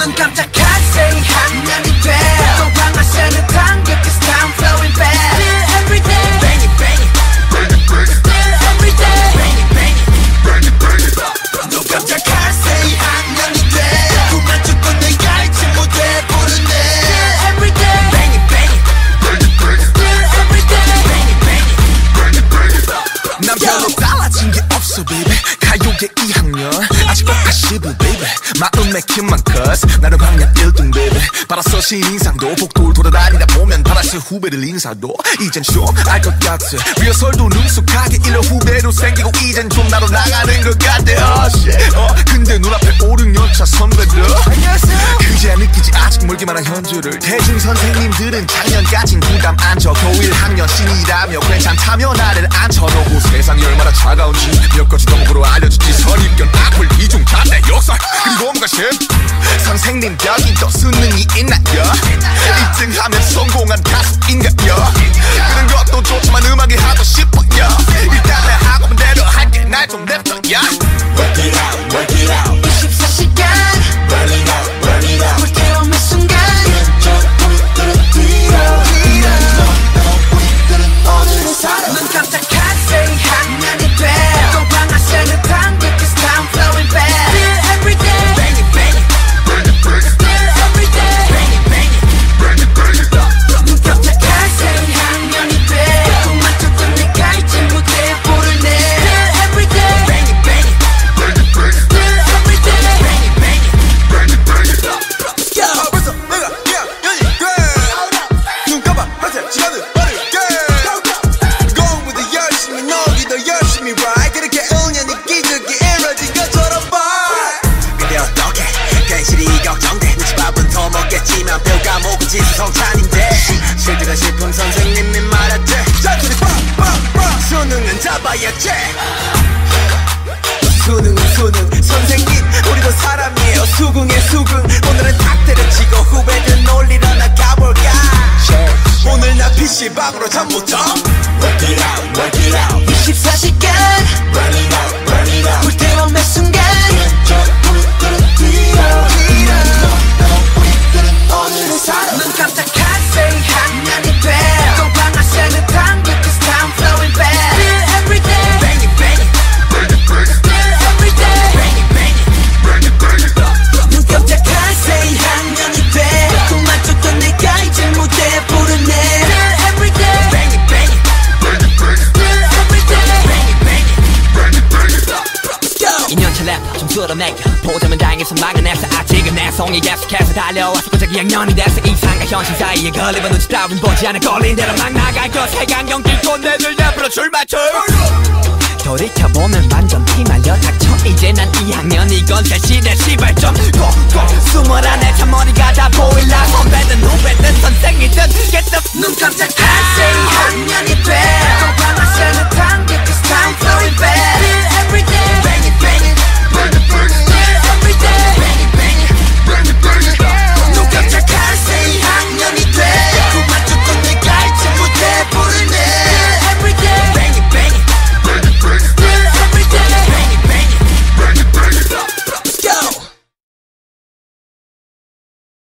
넌 깜짝 갓생 한나이 돼 가요계 2학년. 아직도 아시브 baby. 마음의 킴만 컷 나는 광역 1등 baby. 바라서 신인상도 복도를 돌아다니다 보면 바라서 후배를 인사도. 이젠 좀 알 것 같아. 리허설도 능숙하게 일러 후배로 생기고 이젠 좀 나로 나가는 것 같아. oh 어 근데 눈앞에 5, 6년차 선배들. 그제야 느끼지 아직 멀기만 한 현주를. 대중 선생님들은 작년까진 공감 안줘. 고일 학년 신이라며 괜찮다며 나를 앉혀놓고 세상이 얼마나 차가운지 몇 가지 덕으로 알 심 선생님 여기 또 수능이 있나요? 1등하면 성공한 가 지수성찬인데. 실드가 싶은 선생님이 말했지 잔소리 빵빵빵. 수능은 잡아야지. 수능은 수능. 선생님 우리도 사람이에요. 수긍의 수긍. 오늘은 탁 때려치고 후배들 놀리러 나가볼까? 오늘 나 PC방으로 잠 깜짝 2년차 랩좀 쓸어내겨 보자면 다행해서 막아냈어 아직은 내 성이 계속해서 달려와서 고작 2학년이 됐어 이상과 현실 사이에 걸리면 눈치 따윈 보지 않아 걸린 대로 막 나갈 것. 세강경 끼고 내들 옆으로 줄 맞춰 돌이켜보면 완전 피말려 닥쳐. 이제 난 2학년 이건 대신에 시발점. 꼭꼭 숨어라. 내 참머리가 다 보일라